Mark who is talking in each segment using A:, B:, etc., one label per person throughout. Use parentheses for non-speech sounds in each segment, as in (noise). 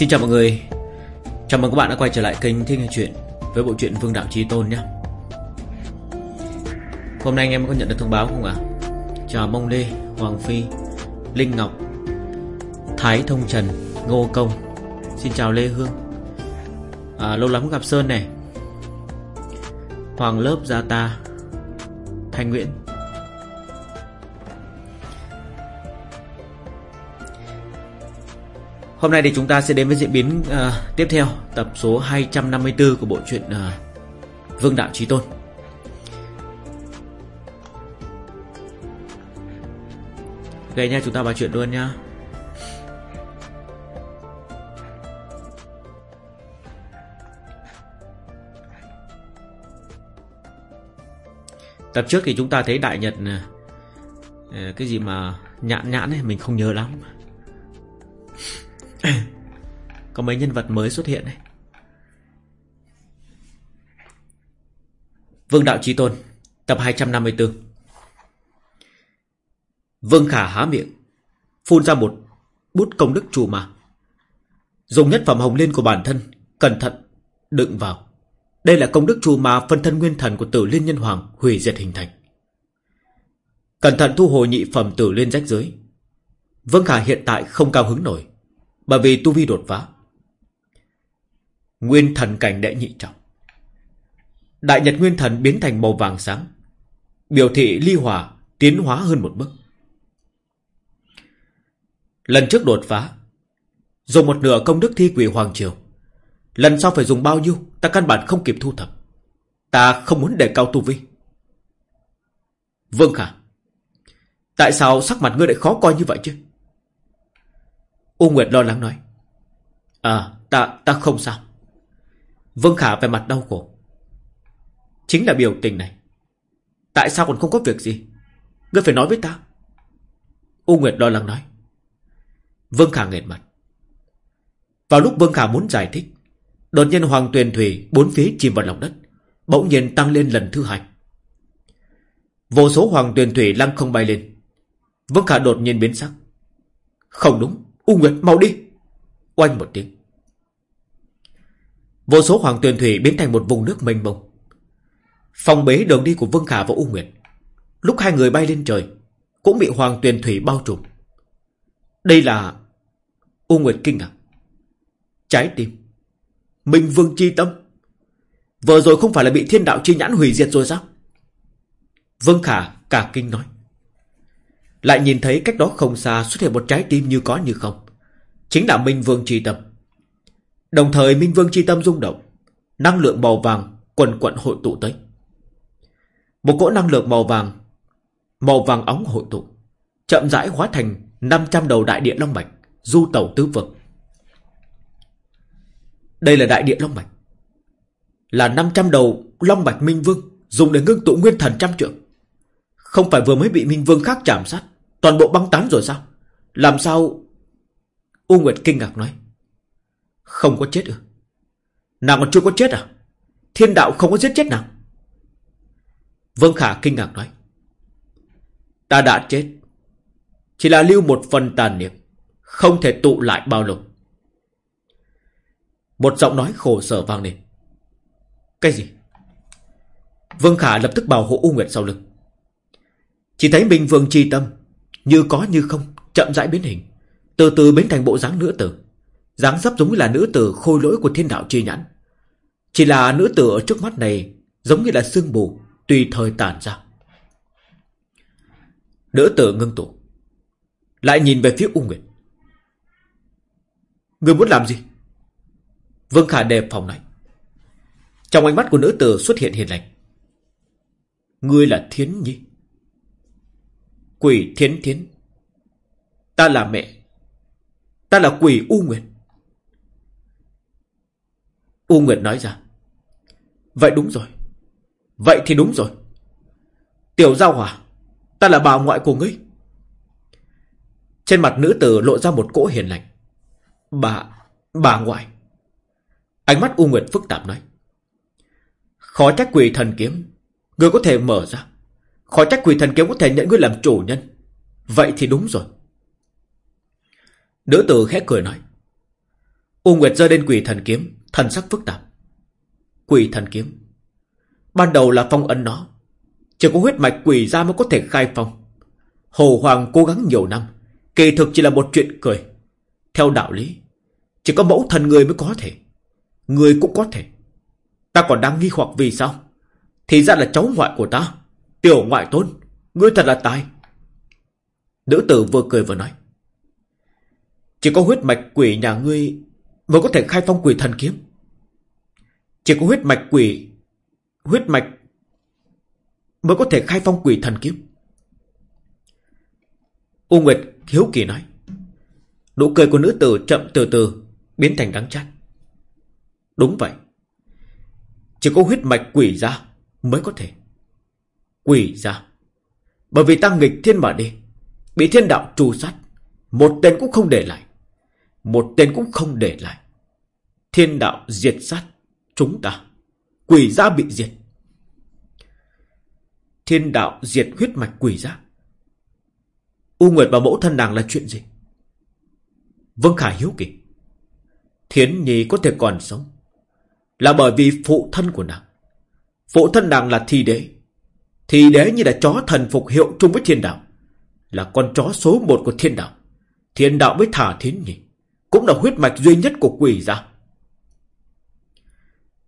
A: Xin chào mọi người. Chào mừng các bạn đã quay trở lại kênh Thích Nghe Chuyện Với bộ truyện Vương Đạo Trí Tôn nhé. Hôm nay anh em có nhận được thông báo không ạ? Chào Mông Lê, Hoàng Phi Linh Ngọc Thái Thông Trần, Ngô Công. Xin chào Lê Hương. À, Lâu lắm gặp Sơn này. Hoàng Lớp Gia Ta Thanh Nguyễn. Hôm nay thì chúng ta sẽ đến với diễn biến uh, tiếp theo Tập số 254 của bộ truyện uh, Vương Đạo Trí Tôn. Ok nha chúng ta vào chuyện luôn nha Tập trước thì chúng ta thấy Đại Nhật uh, Cái gì mà nhãn nhãn ấy Mình không nhớ lắm. Có mấy nhân vật mới xuất hiện đấy Vương Đạo Trí Tôn, Tập 254 Vương Khả há miệng, Phun ra một bút công đức trù mà Dùng nhất phẩm hồng liên của bản thân, Cẩn thận Đựng vào. Đây là công đức trù mà phân thân nguyên thần của tử liên nhân hoàng Hủy diệt hình thành. Cẩn thận thu hồi nhị phẩm tử liên rách dưới Vương Khả hiện tại không cao hứng nổi, bởi vì tu vi đột phá. Nguyên thần cảnh đệ nhị trọng. Đại nhật nguyên thần biến thành màu vàng sáng. Biểu thị ly hòa Tiến hóa hơn một bước. Lần trước đột phá Dùng một nửa công đức thi quỷ Hoàng Triều. Lần sau phải dùng bao nhiêu Ta căn bản không kịp thu thập. Ta không muốn đề cao tu vi. Vương Khả Tại sao sắc mặt ngươi lại khó coi như vậy chứ? U Nguyệt lo lắng nói. À, ta, ta không sao. Vương Khả về mặt đau khổ. Chính là biểu tình này. Tại sao còn không có việc gì? Ngươi phải nói với ta. U Nguyệt lo lắng nói. Vương Khả nghẹt mặt. Vào lúc Vương Khả muốn giải thích, đột nhiên Hoàng Tuyền Thủy bốn phía chìm vào lòng đất, bỗng nhiên tăng lên lần thứ hai. Vô số Hoàng Tuyền Thủy lăng không bay lên. Vương Khả đột nhiên biến sắc. Không đúng, U Nguyệt mau đi Oanh một tiếng Vô số hoàng tuyền thủy biến thành một vùng nước mênh mông. Phòng bế đường đi của Vương Khả và U Nguyệt. Lúc hai người bay lên trời, Cũng bị hoàng tuyền thủy bao trùm. Đây là U Nguyệt kinh ngạc. Trái tim. Minh Vương chi tâm. Vừa rồi không phải là bị thiên đạo chi nhãn hủy diệt rồi sao? Vương Khả cả kinh nói. Lại nhìn thấy cách đó không xa xuất hiện một trái tim như có như không. Chính là Minh Vương Chi Tâm. Đồng thời Minh Vương Chi Tâm rung động. Năng lượng màu vàng quần quận hội tụ tới. Một cỗ năng lượng màu vàng, màu vàng óng hội tụ. Chậm rãi hóa thành 500 đầu đại địa long mạch, du tẩu tứ vực. Đây là đại địa long mạch. Là 500 đầu long mạch Minh Vương dùng để ngưng tụ nguyên thần trăm trượng. Không phải vừa mới bị Minh Vương khác chạm sát Toàn bộ băng tán rồi sao Làm sao U Nguyệt kinh ngạc nói không có chết ư? Nàng còn chưa có chết à? Thiên đạo không có giết chết nàng. Vương Khả kinh ngạc nói. Ta đã chết. Chỉ là lưu một phần tàn niệm, Không thể tụ lại bao lâu. Một giọng nói khổ sở vang lên. Cái gì? Vương Khả lập tức bảo hộ U Nguyệt sau lưng. Chỉ thấy Minh Vương chi tâm Như có như không, Chậm rãi biến hình, Từ từ biến thành bộ dáng nữ tử dáng dấp giống như là nữ tử khôi lỗi của thiên đạo chi nhãn. Chỉ là nữ tử ở trước mắt này Giống như là sương mù Tùy thời tàn ra. Nữ tử ngưng tụ, Lại nhìn về phía U Nguyệt. Người muốn làm gì? Vương Khả đề phòng này. Trong ánh mắt của nữ tử xuất hiện hiền lành. Ngươi là Thiến Nhi. Quỷ thiến thiến. Ta là mẹ. Ta là quỷ U Nguyệt. U Nguyệt nói ra. Vậy đúng rồi. Vậy thì đúng rồi. Tiểu Giao Hòa. Ta là bà ngoại của ngươi. Trên mặt nữ tử lộ ra một cỗ hiền lành. Bà... bà ngoại. Ánh mắt U Nguyệt phức tạp nói. Khó trách quỷ thần kiếm. Ngươi có thể mở ra. Khó trách quỷ thần kiếm có thể nhận ngươi làm chủ nhân Vậy thì đúng rồi Nữ tử khẽ cười nói U Nguyệt rơi lên quỷ thần kiếm, thần sắc phức tạp. Quỷ thần kiếm. Ban đầu là phong ấn nó. Chỉ có huyết mạch quỷ ra mới có thể khai phong. Hồ Hoàng cố gắng nhiều năm. Kỳ thực chỉ là một chuyện cười. Theo đạo lý, chỉ có mẫu thần người mới có thể. Người cũng có thể. Ta còn đang nghi hoặc vì sao? Thì ra là cháu ngoại của ta. Tiểu ngoại tôn. Ngươi thật là tài. Nữ tử vừa cười vừa nói. Chỉ có huyết mạch quỷ nhà ngươi mới có thể khai phong quỷ thần kiếm. Chỉ có huyết mạch quỷ, huyết mạch mới có thể khai phong quỷ thần kiếm. U Nguyệt hiếu kỳ nói. Nụ cười của nữ tử chậm từ từ biến thành đắng chát. Đúng vậy. Chỉ có huyết mạch quỷ ra mới có thể. Quỷ ra. Bởi vì ta nghịch thiên mà đi. Bị thiên đạo trù sát. Một tên cũng không để lại. Một tên cũng không để lại. Thiên đạo diệt sát chúng ta. Quỷ gia bị diệt. Thiên đạo diệt huyết mạch quỷ gia. U Nguyệt và mẫu thân nàng là chuyện gì? Vâng Khải hiếu kỳ. Thiến Nhi có thể còn sống. Là bởi vì phụ thân của nàng. Phụ thân nàng là thi đế. Thi đế như là chó thần phục hiệu chung với thiên đạo. Là con chó số một của thiên đạo. Thiên đạo mới thả Thiến Nhi. Cũng là huyết mạch duy nhất của quỷ ra.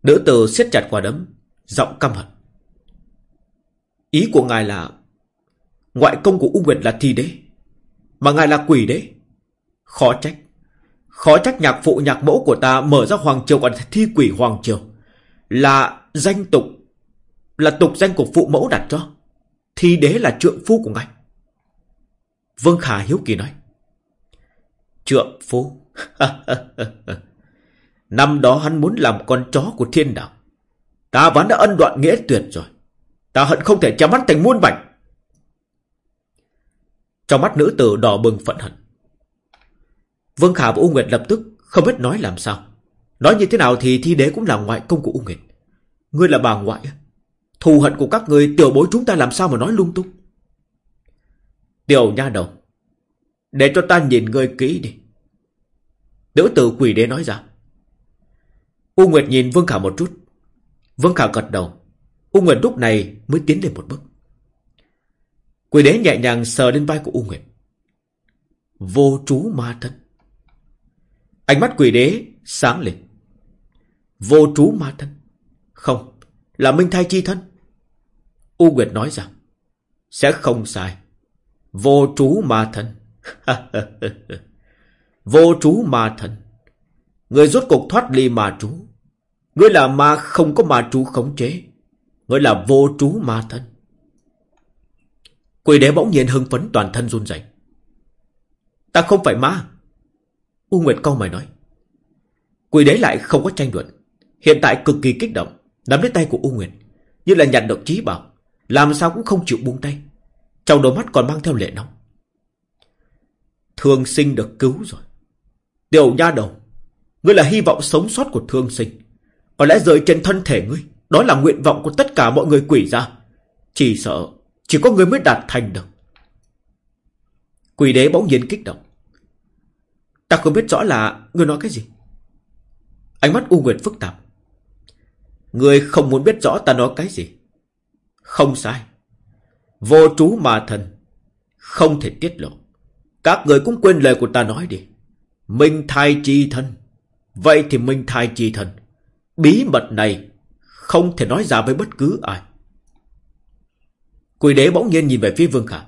A: Nữ tử siết chặt quả đấm, giọng căm hận. Ý của ngài là ngoại công của U Nguyệt là thi đế, mà ngài là quỷ đế. Khó trách. Khó trách nhạc phụ nhạc mẫu của ta mở ra Hoàng Triều còn thi quỷ Hoàng Triều. Là danh tục, là tục danh của phụ mẫu đặt cho. Thi đế là trượng phu của ngài. Vương Khả hiếu kỳ nói. Trượng phu? (laughs) Năm đó hắn muốn làm con chó của thiên đạo. Ta vẫn đã ân đoạn nghĩa tuyệt rồi. Ta hận không thể chém hắn thành muôn mảnh. Trong mắt nữ tử đỏ bừng phẫn hận. Vương Khả và U Nguyệt lập tức không biết nói làm sao. Nói như thế nào thì thi đế cũng là ngoại công của U Nguyệt. Ngươi là bà ngoại. Thù hận của các ngươi, tiểu bối chúng ta làm sao mà nói lung tung. Tiểu nha đầu. Để cho ta nhìn ngươi kỹ đi. Nữ tử quỷ đế nói ra. U Nguyệt nhìn Vương Khả một chút. Vương Khả gật đầu. U Nguyệt lúc này mới tiến lên một bước. Quỷ đế nhẹ nhàng sờ lên vai của U Nguyệt. Vô chú ma thân. Ánh mắt quỷ đế sáng lên. Vô chú ma thân. Không, là minh thai chi thân. U Nguyệt nói rằng, sẽ không sai. Vô chú ma thân. (laughs) Vô trú ma thần Người rốt cục thoát ly ma trú Ngươi là ma không có ma trú khống chế. Ngươi là vô trú ma thân. Quỷ đế bỗng nhiên hưng phấn toàn thân run rẩy. Ta không phải ma. U Nguyệt câu mày nói. Quỷ đế lại không có tranh luận. Hiện tại cực kỳ kích động. Nắm lấy tay của U Nguyệt. Như là nhận được trí bảo. Làm sao cũng không chịu buông tay. Trong đôi mắt còn mang theo lệ nóng. Thương sinh được cứu rồi. Tiểu nha đầu. Ngươi là hy vọng sống sót của thương sinh. Có lẽ rời trên thân thể ngươi. Đó là nguyện vọng của tất cả mọi người quỷ ra. Chỉ sợ, chỉ có ngươi mới đạt thành được. Quỷ đế bỗng nhiên kích động. Ta không biết rõ là ngươi nói cái gì. Ánh mắt U Nguyệt phức tạp. Ngươi không muốn biết rõ ta nói cái gì. Không sai. Vô trú mà thần. Không thể tiết lộ. Các người cũng quên lời của ta nói đi. Minh thai chi thân. Vậy thì minh thai chi thân. Bí mật này không thể nói ra với bất cứ ai. Quỷ đế bỗng nhiên nhìn về phía Vương Khả.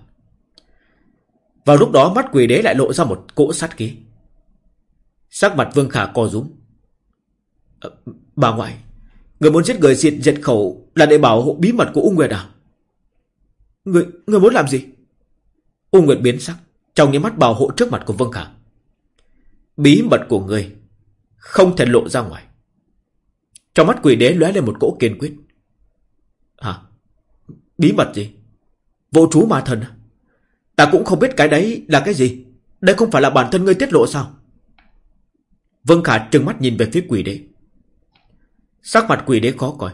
A: Vào lúc đó mắt quỷ đế lại lộ ra một cỗ sát khí. Sắc mặt Vương Khả co rúm. À, bà ngoại, người muốn giết người diệt diệt khẩu là để bảo hộ bí mật của U Nguyệt à? Người, người muốn làm gì? U Nguyệt biến sắc, trong những mắt bảo hộ trước mặt của Vương Khả. Bí mật của người không thể lộ ra ngoài. Trong mắt quỷ đế lóe lên một cỗ kiên quyết. Hả? Bí mật gì? Vô chú ma thần à? Ta cũng không biết cái đấy là cái gì. Đây không phải là bản thân ngươi tiết lộ sao? Vân Khả trừng mắt nhìn về phía quỷ đế. Sắc mặt quỷ đế khó coi.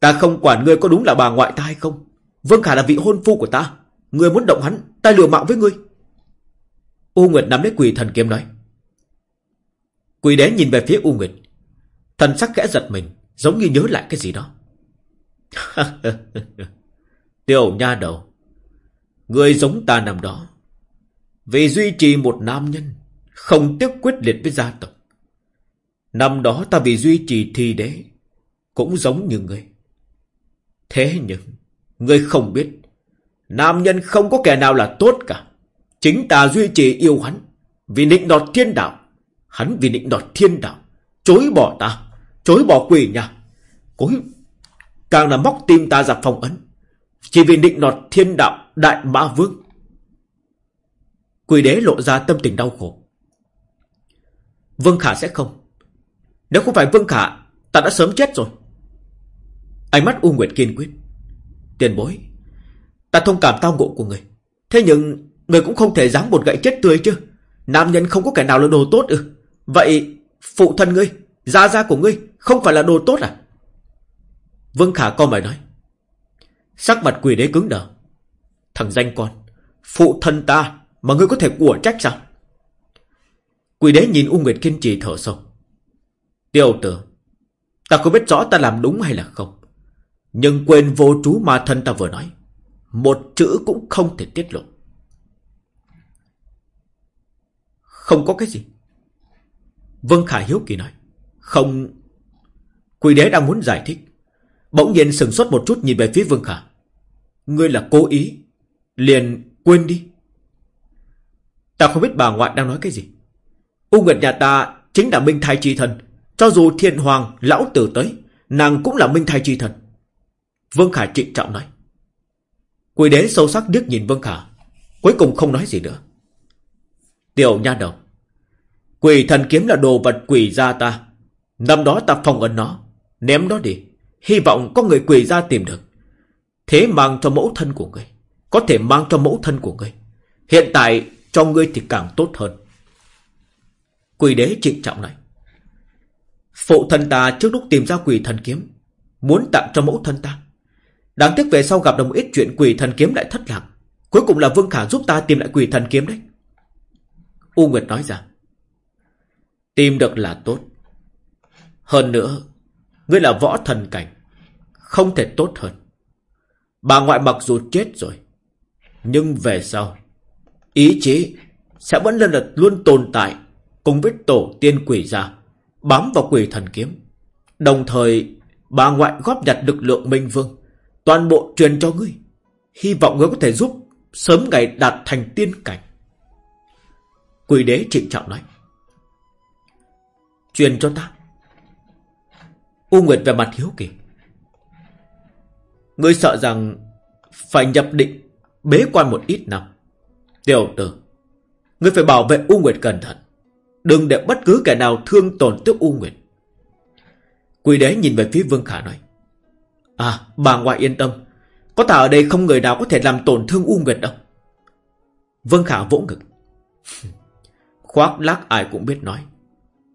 A: Ta không quản ngươi có đúng là bà ngoại ta hay không. Vương Khả là vị hôn phu của ta. Ngươi muốn động hắn, ta liều mạng với ngươi. U Nguyệt nắm lấy quỷ thần kiếm nói. Quỷ đế nhìn về phía U Nguyệt. Thần sắc khẽ giật mình, giống như nhớ lại cái gì đó. (laughs) Tiểu nha đầu, người giống ta năm đó. Vì duy trì một nam nhân, không tiếc quyết liệt với gia tộc. Năm đó ta vì duy trì thi đế, cũng giống như người. Thế nhưng, người không biết, nam nhân không có kẻ nào là tốt cả. Chính ta duy trì yêu hắn, vì định đọt thiên đạo. Hắn vì định đọt thiên đạo, chối bỏ ta, chối bỏ quỷ nhà. Cối, càng là móc tim ta ra phong ấn. Chỉ vì định đọt thiên đạo đại mã vương. Quỷ đế lộ ra tâm tình đau khổ. Vương Khả sẽ không. Nếu không phải Vương Khả, ta đã sớm chết rồi. Ánh mắt U Nguyệt kiên quyết. Tiền bối, ta thông cảm tao ngộ của người. Thế nhưng, người cũng không thể dám một gậy chết tươi chứ. Nam nhân không có kẻ nào là đồ tốt ư. Vậy, phụ thân ngươi, gia gia của ngươi, không phải là đồ tốt à? Vương Khả con mày nói. Sắc mặt quỷ đế cứng đờ. Thằng danh con, phụ thân ta mà ngươi có thể của trách sao? Quỷ đế nhìn U Nguyệt kiên trì thở sâu. Tiêu tử, ta có biết rõ ta làm đúng hay là không. Nhưng quên vô chú mà thân ta vừa nói. Một chữ cũng không thể tiết lộ. Không có cái gì. Vương Khả Hiếu Kỳ nói. Không... Quỷ đế đang muốn giải thích. Bỗng nhiên sừng sốt một chút nhìn về phía Vương Khả. Ngươi là cố ý. Liền quên đi. Ta không biết bà ngoại đang nói cái gì. U Nguyệt nhà ta chính là Minh Thái Chi Thần. Cho dù thiên hoàng, lão tử tới, nàng cũng là Minh Thái Chi Thần. Vương Khả trịnh trọng nói. Quỷ đế sâu sắc điếc nhìn Vương Khả. Cuối cùng không nói gì nữa. Tiểu nha đầu. Quỷ thần kiếm là đồ vật quỷ gia ta. Năm đó ta phong ấn nó. Ném nó đi. Hy vọng có người quỷ gia tìm được. Thế mang cho mẫu thân của ngươi Có thể mang cho mẫu thân của ngươi Hiện tại cho ngươi thì càng tốt hơn. Quỷ đế trịnh trọng này. Phụ thân ta trước lúc tìm ra quỷ thần kiếm. Muốn tặng cho mẫu thân ta. Đáng tiếc về sau gặp được một ít chuyện quỷ thần kiếm lại thất lạc. Cuối cùng là Vương Khả giúp ta tìm lại quỷ thần kiếm đấy. U Nguyệt nói ra. Tìm được là tốt. Hơn nữa, ngươi là võ thần cảnh. Không thể tốt hơn. Bà ngoại mặc dù chết rồi. Nhưng về sau, ý chí sẽ vẫn lần lượt luôn tồn tại cùng với tổ tiên quỷ gia, bám vào quỷ thần kiếm. Đồng thời, bà ngoại góp nhặt lực lượng minh vương, toàn bộ truyền cho ngươi. Hy vọng ngươi có thể giúp sớm ngày đạt thành tiên cảnh. Quỷ đế trịnh trọng nói. Truyền cho ta. U Nguyệt về mặt hiếu kỳ. Ngươi sợ rằng phải nhập định bế quan một ít năm. Tiểu tử, ngươi phải bảo vệ U Nguyệt cẩn thận. Đừng để bất cứ kẻ nào thương tổn tới U Nguyệt. Quỷ đế nhìn về phía Vương Khả nói. À, bà ngoại yên tâm. Có ta ở đây không người nào có thể làm tổn thương U Nguyệt đâu. Vương Khả vỗ ngực. Khoác lác ai cũng biết nói.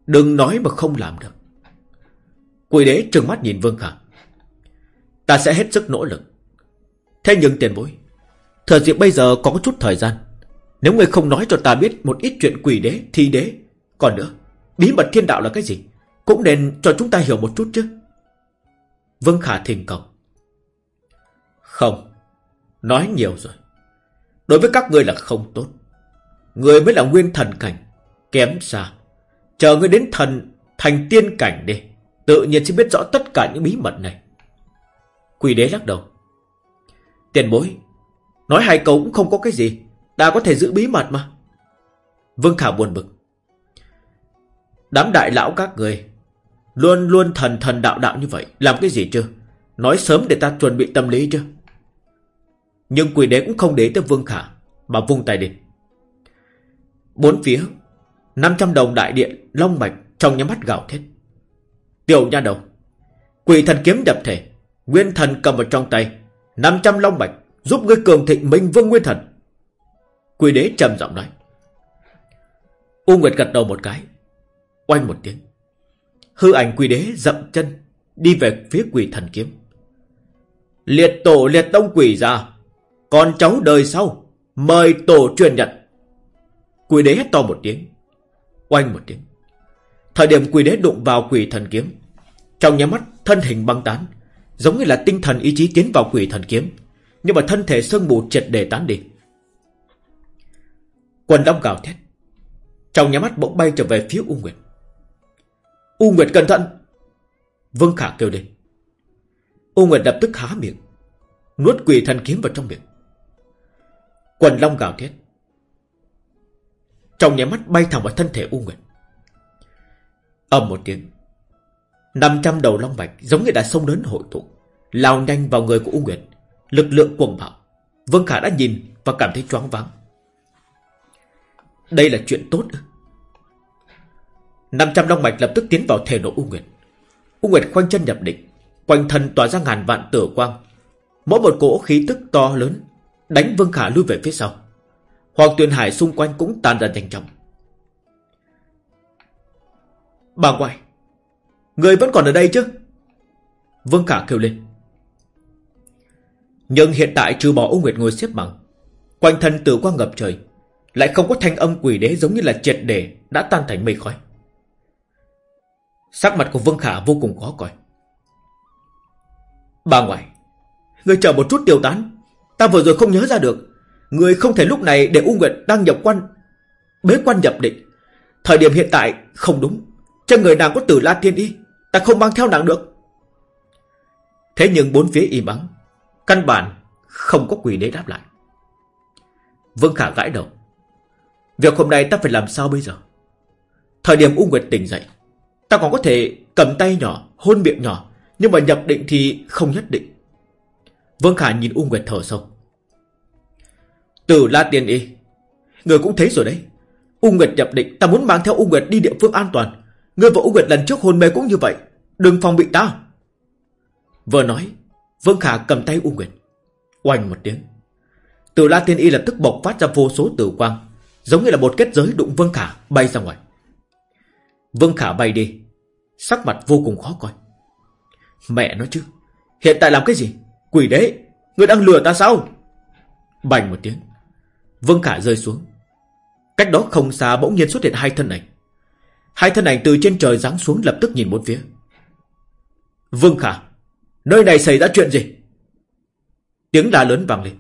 A: Đừng nói mà không làm được. Quỷ đế trừng mắt nhìn Vương Khả. Ta sẽ hết sức nỗ lực. Thế nhưng tiền bối. Thời dịp bây giờ có chút thời gian. Nếu người không nói cho ta biết một ít chuyện quỷ đế, thi đế. Còn nữa, bí mật thiên đạo là cái gì? Cũng nên cho chúng ta hiểu một chút chứ. Vương Khả thình cầu. Không. Nói nhiều rồi. Đối với các ngươi là không tốt. Người mới là nguyên thần cảnh. Kém xa. Chờ ngươi đến thần, thành tiên cảnh đi. Tự nhiên sẽ biết rõ tất cả những bí mật này. Quỷ đế lắc đầu. Tiền bối. Nói hai câu cũng không có cái gì. Ta có thể giữ bí mật mà. Vương Khả buồn bực. Đám đại lão các người Luôn luôn thần thần đạo đạo như vậy, Làm cái gì chưa Nói sớm để ta chuẩn bị tâm lý chưa Nhưng quỷ đế cũng không để tới Vương Khả, Mà vung tay đi Bốn phía 500 đồng đại điện, Long mạch trong nhắm mắt gạo thét. Tiểu nha đầu, Quỷ thần kiếm nhập thể, Nguyên thần cầm ở trong tay 500 long mạch Giúp ngươi cường thịnh minh vương nguyên thần. Quỷ đế trầm giọng nói. U Nguyệt gật đầu một cái, Oanh một tiếng. Hư ảnh quỷ đế dậm chân, Đi về phía quỷ thần kiếm. Liệt tổ liệt tông quỷ ra, Con cháu đời sau, Mời tổ truyền nhận. Quỷ đế hét to một tiếng Oanh một tiếng. Thời điểm quỷ đế đụng vào quỷ thần kiếm, Trong nhà mắt thân hình băng tán, Giống như là tinh thần ý chí tiến vào quỷ thần kiếm, Nhưng mà thân thể sương mù triệt để tán đi. Quần long gào thét, Trong nhà mắt bỗng bay trở về phía U Nguyệt. U Nguyệt cẩn thận! Vương Khả kêu lên. U Nguyệt lập tức há miệng, Nuốt quỷ thần kiếm vào trong miệng. Quần long gào thét trong nhà mắt bay thẳng vào thân thể U Nguyệt. Ầm một tiếng. 500 đầu long mạch giống như đã sông lớn hội tụ, lao nhanh vào người của U Nguyệt. Lực lượng cuồng bạo. Vương Khả đã nhìn và cảm thấy choáng váng. Đây là chuyện tốt 500 long mạch lập tức tiến vào thể nội U Nguyệt. U Nguyệt khoanh chân nhập định, Quanh thân tỏa ra ngàn vạn tử quang. Mỗi một cỗ khí tức to lớn Đánh Vương Khả lui về phía sau. Hoàng Tuyền Hải xung quanh cũng tan ra nhanh chóng. Bà ngoại, Người vẫn còn ở đây chứ? Vương Khả kêu lên. Nhưng hiện tại trừ bỏ ông Nguyệt ngồi xếp bằng, Quanh thân tử quang ngập trời, Lại không có thanh âm quỷ đế giống như là triệt để Đã tan thành mây khói. Sắc mặt của Vương Khả vô cùng khó coi. Bà ngoại, Người chờ một chút tiêu tán, Ta vừa rồi không nhớ ra được. Người không thể lúc này để U Nguyệt đang nhập quan. Bế quan nhập định. Thời điểm hiện tại, không đúng. Trên người nàng có tử la thiên y, Ta không mang theo nàng được. Thế nhưng bốn phía im ắng. Căn bản không có quỷ đế đáp lại. Vương Khả gãi đầu. Việc hôm nay ta phải làm sao bây giờ? Thời điểm U Nguyệt tỉnh dậy, Ta còn có thể cầm tay nhỏ, Hôn miệng nhỏ, Nhưng mà nhập định thì không nhất định. Vương Khả nhìn U Nguyệt thở sâu. Từ La Tiên Y Người cũng thấy rồi đấy. U Nguyệt nhập định, Ta muốn mang theo U Nguyệt đi địa phương an toàn. Người và U Nguyệt lần trước hôn mê cũng như vậy, Đừng phòng bị ta. Vừa nói, Vương Khả cầm tay U Nguyệt. Oanh một tiếng. Từ La Tiên Y lập tức bộc phát ra vô số tử quang, Giống như là một kết giới đụng Vương Khả bay ra ngoài. Vương Khả bay đi. Sắc mặt vô cùng khó coi. Mẹ nói chứ, Hiện tại làm cái gì? Quỷ đế, Người đang lừa ta sao? Bành một tiếng. Vương Khả rơi xuống Cách đó không xa bỗng nhiên xuất hiện hai thân ảnh Hai thân ảnh từ trên trời giáng xuống lập tức nhìn bốn phía Vương Khả Nơi này xảy ra chuyện gì Tiếng la lớn vang lên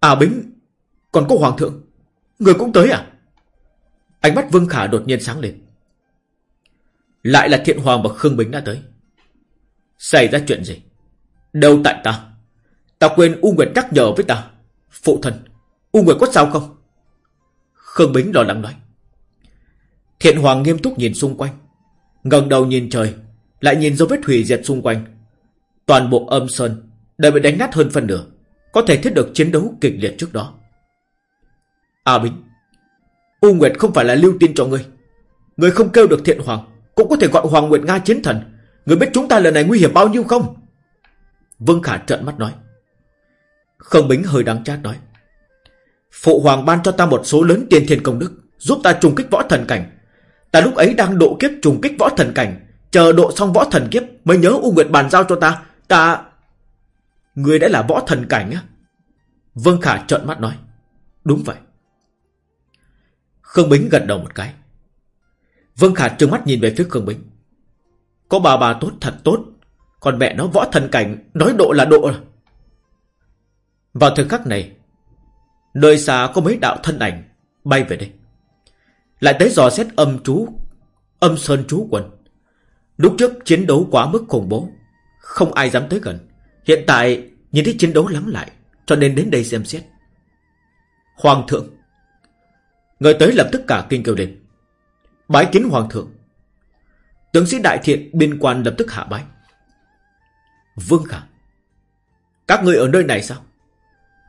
A: À Bính Còn có Hoàng thượng Người cũng tới à Ánh mắt Vương Khả đột nhiên sáng lên lại là Thiện Hoàng và Khương Bính đã tới. Xảy ra chuyện gì? Đâu tại ta? Ta quên U Nguyệt nhắc nhở với ta. Phụ thân, U Nguyệt có sao không? Khương Bính lo lắng nói. Thiện Hoàng nghiêm túc nhìn xung quanh. ngẩng đầu nhìn trời, lại nhìn dấu vết hủy diệt xung quanh. Toàn bộ âm sơn đều bị đánh nát hơn phần nửa. Có thể thiết được chiến đấu kịch liệt trước đó. À Bính, U Nguyệt không phải là lưu tin cho ngươi. Ngươi không kêu được Thiện Hoàng. Cũng có thể gọi Hoàng Nguyệt Nga chiến thần Người biết chúng ta lần này nguy hiểm bao nhiêu không Vương Khả trợn mắt nói Khương Bính hơi đáng chát nói Phụ Hoàng ban cho ta một số lớn tiền thiên công đức Giúp ta trùng kích võ thần cảnh Ta lúc ấy đang độ kiếp trùng kích võ thần cảnh Chờ độ xong võ thần kiếp Mới nhớ U Nguyệt bàn giao cho ta Ta Người đã là võ thần cảnh á Vương Khả trợn mắt nói Đúng vậy Khương Bính gật đầu một cái Vương Khả trừng mắt nhìn về phía Khương Bính. Có bà bà tốt thật tốt. Còn mẹ nó võ thần cảnh, nói độ là độ. Vào thời khắc này, nơi xa có mấy đạo thân ảnh bay về đây. Lại tới dò xét âm chú, âm sơn chú quần. Lúc trước chiến đấu quá mức khủng bố, không ai dám tới gần. Hiện tại nhìn thấy chiến đấu lắng lại, cho nên đến đây xem xét. Hoàng thượng, người tới lập tức cả kinh kêu lên. Bái kiến hoàng thượng Tướng sĩ đại thiện biên quan lập tức hạ bái Vương Khả Các người ở nơi này sao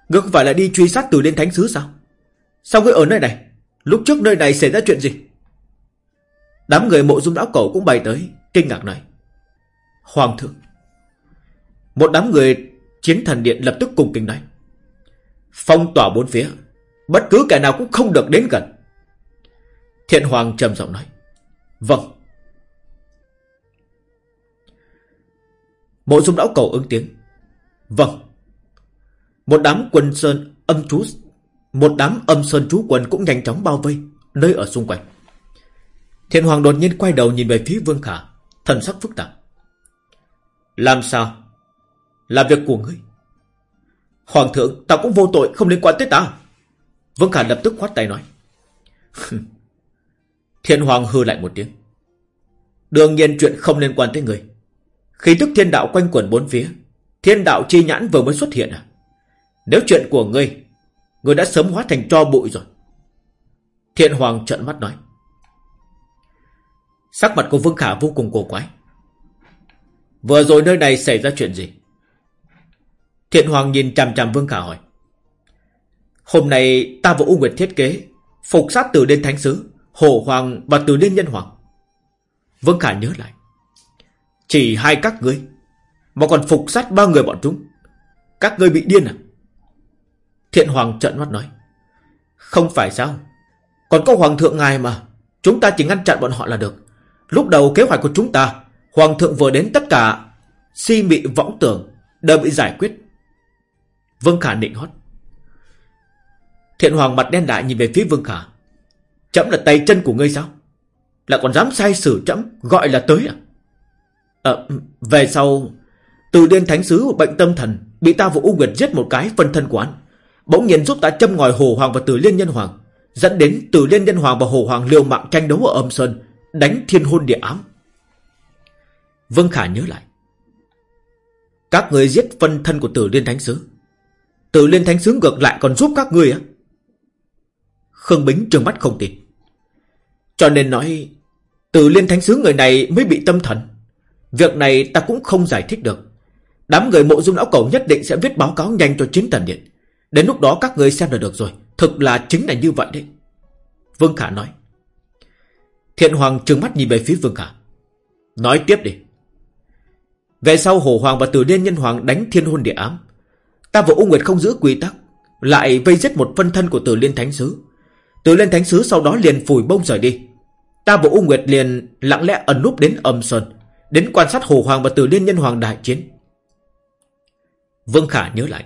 A: Ngươi không phải là đi truy sát từ lên thánh xứ sao Sao ngươi ở nơi này Lúc trước nơi này xảy ra chuyện gì Đám người mộ dung lão cổ cũng bày tới, Kinh ngạc nói Hoàng thượng Một đám người chiến thần điện lập tức cùng kinh nói Phong tỏa bốn phía, Bất cứ kẻ nào cũng không được đến gần Thiện Hoàng trầm giọng nói. Vâng. Mộ dung lão cầu ứng tiếng. Vâng. Một đám quân sơn âm chú, Một đám âm sơn chú quân cũng nhanh chóng bao vây Nơi ở xung quanh. Thiên Hoàng đột nhiên quay đầu nhìn về phía Vương Khả, Thần sắc phức tạp. Làm sao? Là việc của ngươi? Hoàng thượng ta cũng vô tội không liên quan tới ta. Vương Khả lập tức khoát tay nói. (laughs) Thiên Hoàng hư lại một tiếng. Đương nhiên chuyện không liên quan tới người Khí tức thiên đạo quanh quẩn bốn phía, Thiên đạo chi nhãn vừa mới xuất hiện à? Nếu chuyện của ngươi Ngươi đã sớm hóa thành cho bụi rồi. Thiện Hoàng trợn mắt nói. Sắc mặt của Vương Khả vô cùng cổ quái. Vừa rồi nơi này xảy ra chuyện gì? Thiện Hoàng nhìn chằm chằm Vương Khả hỏi. Hôm nay ta và U Nguyệt thiết kế Phục sát từ đên thánh sứ Hổ Hoàng và từ đên nhân hoàng. Vương Khả nhớ lại. Chỉ hai các ngươi, Mà còn phục sát ba người bọn chúng. Các ngươi bị điên à? Thiện Hoàng trợn mắt nói, Không phải sao? Còn có Hoàng thượng ngài mà. Chúng ta chỉ ngăn chặn bọn họ là được. Lúc đầu kế hoạch của chúng ta, Hoàng thượng vừa đến tất cả Si mị võng tưởng Đều bị giải quyết. Vương Khả định hót. Thiện Hoàng mặt đen đại nhìn về phía Vương Khả. Chấm là tay chân của ngươi sao? Lại còn dám sai xử chấm, Gọi là tới à? Ờ về sau, Từ điên thánh sứ bệnh tâm thần Bị ta và U Nguyệt giết một cái, phân thân quán Bỗng nhiên giúp ta châm ngòi Hồ Hoàng và tử Liên Nhân Hoàng, Dẫn đến tử Liên Nhân Hoàng và Hồ Hoàng liều mạng tranh đấu ở âm sơn, Đánh thiên hôn địa ám. Vương Khả nhớ lại, Các người giết phân thân của Tử Liên Thánh Sứ. Tử Liên Thánh Sứ ngược lại còn giúp các người á. Khương Bính trừng mắt không tin. Cho nên nói, Tử Liên Thánh Sứ người này mới bị tâm thần. Việc này ta cũng không giải thích được. Đám người mộ dung lão cầu nhất định sẽ viết báo cáo nhanh cho chiến tần điện. Đến lúc đó các người xem là được rồi, Thực là chính là như vậy đấy. Vương Khả nói. Thiện Hoàng trừng mắt nhìn về phía Vương Khả. Nói tiếp đi. Về sau Hồ Hoàng và Tử Liên Nhân Hoàng đánh thiên hôn địa ám. Ta và U Nguyệt không giữ quy tắc, Lại vây giết một phân thân của Tử Liên Thánh Sứ. Tử Liên Thánh Sứ sau đó liền phủi bông rời đi. Ta và U Nguyệt liền lặng lẽ ẩn núp đến âm sơn, Đến quan sát Hồ Hoàng và Tử Liên Nhân Hoàng đại chiến. Vương Khả nhớ lại.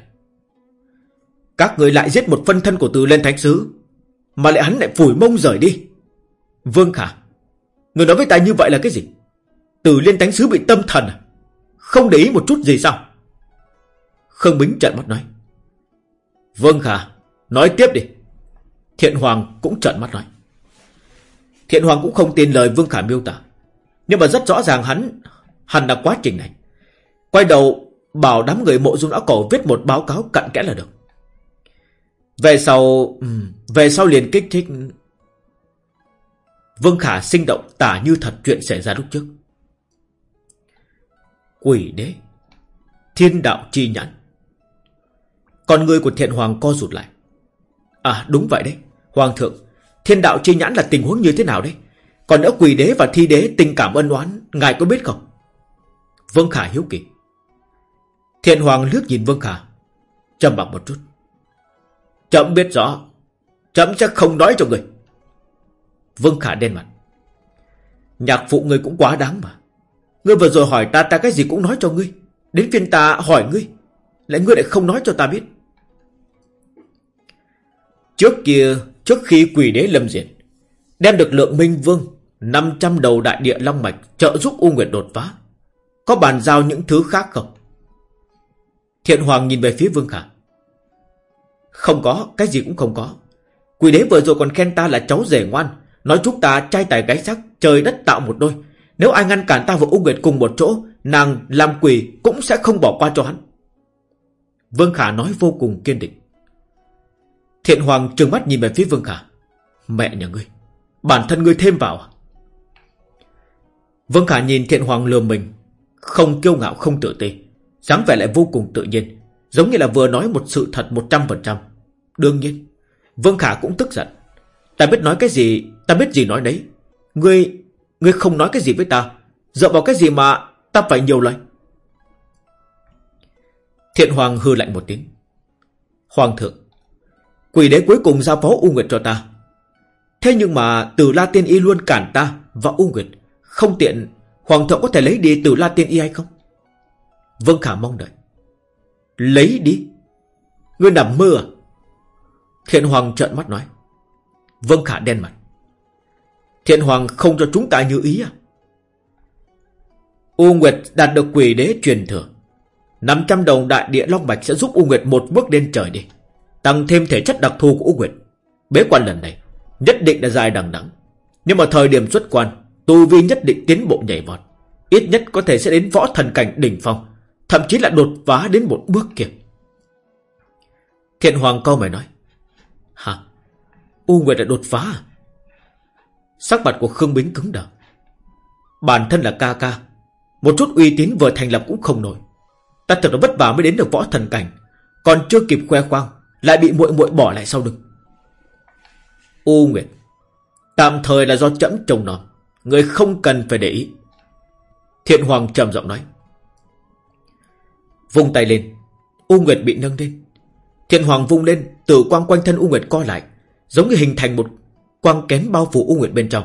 A: Các người lại giết một phân thân của Tử lên Thánh Sứ, Mà lại hắn lại phủi mông rời đi. Vương Khả, Người nói với ta như vậy là cái gì? Tử Liên Thánh Sứ bị tâm thần à? Không để ý một chút gì sao? Khương Bính trợn mắt nói. Vương Khả, Nói tiếp đi. Thiện Hoàng cũng trợn mắt nói. Thiện Hoàng cũng không tin lời Vương Khả miêu tả. Nhưng mà rất rõ ràng hắn hắn là quá trình này. Quay đầu bảo đám người mộ dung áo cổ Viết một báo cáo cặn kẽ là được. Về sau Về sau liền kích thích. Vương Khả sinh động tả như thật chuyện xảy ra lúc trước. Quỷ đế Thiên đạo chi nhãn. Con người của thiện hoàng co rụt lại. À đúng vậy đấy Hoàng thượng. Thiên đạo chi nhãn là tình huống như thế nào đấy? Còn nữa quỷ đế và thi đế tình cảm ân oán Ngài có biết không? Vương Khả hiếu kỳ. Thiện hoàng lướt nhìn Vương Khả trầm mặc một chút Chậm biết rõ Chậm chắc không nói cho người. Vương Khả đen mặt. Nhạc phụ người cũng quá đáng mà. Ngươi vừa rồi hỏi ta ta cái gì cũng nói cho ngươi. Đến phiên ta hỏi ngươi Lại ngươi lại không nói cho ta biết? Trước kia, Trước khi quỷ đế lâm diệt, Đem được lượng minh vương 500 đầu đại địa long mạch Trợ giúp U Nguyệt đột phá. Có bàn giao những thứ khác không? Thiện Hoàng nhìn về phía Vương Khả. Không có, Cái gì cũng không có. Quỷ đế vừa rồi còn khen ta là cháu rể ngoan. Nói chúng ta trai tài gái sắc, Trời đất tạo một đôi. Nếu ai ngăn cản ta và U Nguyệt cùng một chỗ, Nàng làm quỷ cũng sẽ không bỏ qua cho hắn. Vương Khả nói vô cùng kiên định. Thiện Hoàng trừng mắt nhìn về phía Vương Khả. Mẹ nhà ngươi, Bản thân ngươi thêm vào? À? Vương Khả nhìn Thiện Hoàng lừa mình, Không kiêu ngạo, không tự ti. dáng vẻ lại vô cùng tự nhiên, Giống như là vừa nói một sự thật 100% Đương nhiên, Vương Khả cũng tức giận. Ta biết nói cái gì, Ta biết gì nói đấy Ngươi Ngươi không nói cái gì với ta, Dựa vào cái gì mà Ta phải nhiều lời? Thiện Hoàng hư lạnh một tiếng. Hoàng thượng, Quỷ đế cuối cùng giao phó U Nguyệt cho ta. Thế nhưng mà Từ La Tiên Y luôn cản ta Và U Nguyệt, Không tiện Hoàng thượng có thể lấy đi Từ La Tiên Y hay không? Vương Khả mong đợi. Lấy đi? Ngươi nằm mơ à? Thiện Hoàng trợn mắt nói Vương Khả đen mặt Thiện Hoàng không cho chúng ta như ý à? U Nguyệt đạt được quỷ đế truyền thừa. 500 đồng đại địa Long bạch sẽ giúp U Nguyệt một bước lên trời đi. Tăng thêm thể chất đặc thù của U Nguyệt. Bế quan lần này, nhất định là dài đằng đẵng. Nhưng mà thời điểm xuất quan, tu vi nhất định tiến bộ nhảy vọt. Ít nhất có thể sẽ đến võ thần cảnh đỉnh phong, thậm chí là đột phá đến một bước kia. Thiện Hoàng câu mày nói. Hả? U Nguyệt đã đột phá à? Sắc mặt của Khương Bính cứng đờ. Bản thân là ca ca. Một chút uy tín vừa thành lập cũng không nổi. Ta thật là vất vả mới đến được võ thần cảnh. Còn chưa kịp khoe khoang. Lại bị muội muội bỏ lại sau lưng. U Nguyệt. Tạm thời là do chậm trông nó. Người không cần phải để ý. Thiện Hoàng trầm giọng nói. Vung tay lên. U Nguyệt bị nâng lên. Thiên Hoàng vung lên. Tử quang quanh thân U Nguyệt co lại. Giống như hình thành một quang kén bao phủ U Nguyệt bên trong.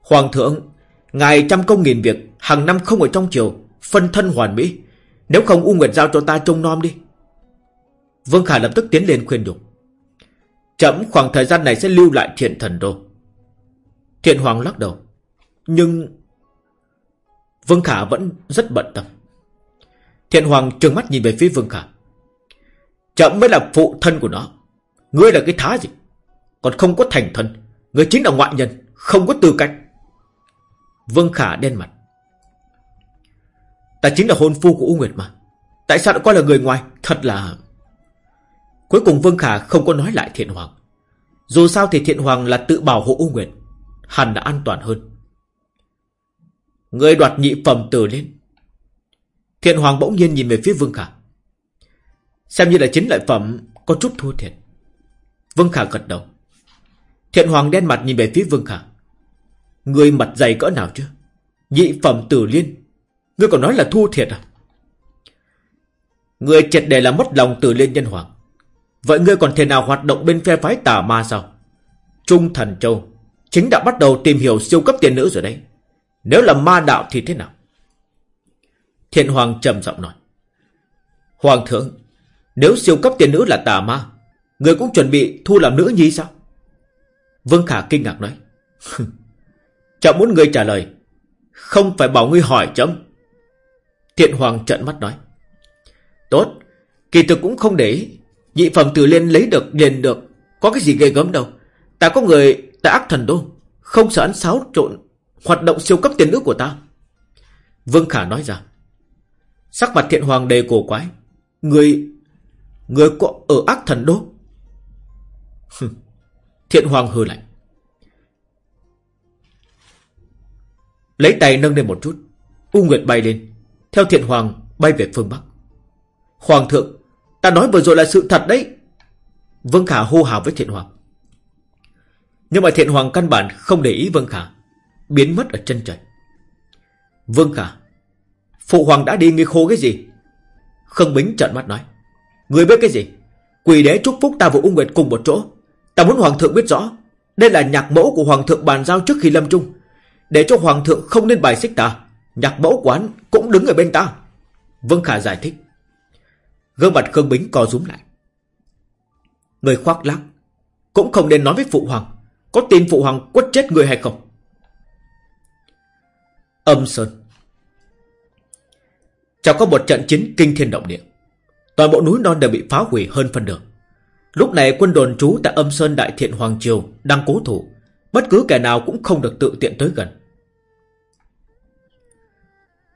A: Hoàng thượng, ngài trăm công nghìn việc, hàng năm không ở trong triều, phân thân hoàn mỹ. Nếu không U Nguyệt giao cho ta trông nom đi. Vương Khả lập tức tiến lên khuyên nhủ. Chậm khoảng thời gian này sẽ lưu lại thiện thần đô. Thiện Hoàng lắc đầu. Nhưng... Vương Khả vẫn rất bận tâm. Thiện Hoàng trừng mắt nhìn về phía Vương Khả. Chậm mới là phụ thân của nó. Ngươi là cái thá gì? Còn không có thành thân Người chính là ngoại nhân, Không có tư cách. Vương Khả đen mặt. Ta chính là hôn phu của U Nguyệt mà. Tại sao lại coi là người ngoài? Thật là Cuối cùng Vương Khả không có nói lại Thiện Hoàng. Dù sao thì Thiện Hoàng là tự bảo hộ U Nguyệt, Hẳn đã an toàn hơn. Người đoạt nhị phẩm từ lên. Thiện Hoàng bỗng nhiên nhìn về phía Vương Khả. Xem như là chính lợi phẩm Có chút thua thiệt Vương Khả gật đầu Thiện Hoàng đen mặt nhìn về phía Vương Khả. Người mặt dày cỡ nào chứ? Nhị phẩm tử liên. Ngươi còn nói là thua thiệt à? Người triệt để là mất lòng tử liên nhân hoàng. Vậy ngươi còn thể nào hoạt động bên phe phái tà ma sao? Trung thần châu chính đã bắt đầu tìm hiểu siêu cấp tiền nữ rồi đấy. Nếu là ma đạo thì thế nào? Thiện Hoàng trầm giọng nói. Hoàng thượng, nếu siêu cấp tiền nữ là tà ma, người cũng chuẩn bị thu làm nữ nhi sao? Vương Khả kinh ngạc nói. Chậm muốn người trả lời. Không phải bảo ngươi hỏi chấm. Thiện Hoàng trận mắt nói. Tốt. Kỳ thực cũng không để ý. Nhị phẩm từ liên lấy được liền được. Có cái gì ghê gớm đâu. Ta có người tại ác thần đô. Không sợ ăn xáo trộn hoạt động siêu cấp tiền nữ của ta. Vương Khả nói ra. Sắc mặt thiện hoàng đề cổ quái. Người... Người có ở ác thần đô? Thiện Hoàng hừ lạnh. Lấy tay nâng lên một chút. U Nguyệt bay lên. Theo Thiện Hoàng bay về phương Bắc. Hoàng thượng, ta nói vừa rồi là sự thật đấy. Vương Khả hô hào với Thiện Hoàng. Nhưng mà Thiện Hoàng căn bản không để ý Vương Khả. Biến mất ở chân trời. Vương Khả. Phụ Hoàng đã đi nghi khô cái gì? Khương Bính trợn mắt nói. Người biết cái gì? Quỷ đế chúc phúc ta và U Nguyệt cùng một chỗ. Ta muốn Hoàng thượng biết rõ, Đây là nhạc mẫu của Hoàng thượng bàn giao trước khi lâm chung. Để cho Hoàng thượng không nên bài xích ta, Nhạc mẫu quán cũng đứng ở bên ta. Vương Khả giải thích. Gương mặt Khương Bính co rúm lại. Người khoác lác, Cũng không nên nói với Phụ Hoàng, Có tin Phụ Hoàng quất chết người hay không? Âm Sơn. Chào có một trận chiến kinh thiên động địa. Toàn bộ núi non đều bị phá hủy hơn phân nửa Lúc này quân đồn trú tại âm sơn đại thiện Hoàng Triều đang cố thủ. Bất cứ kẻ nào cũng không được tự tiện tới gần.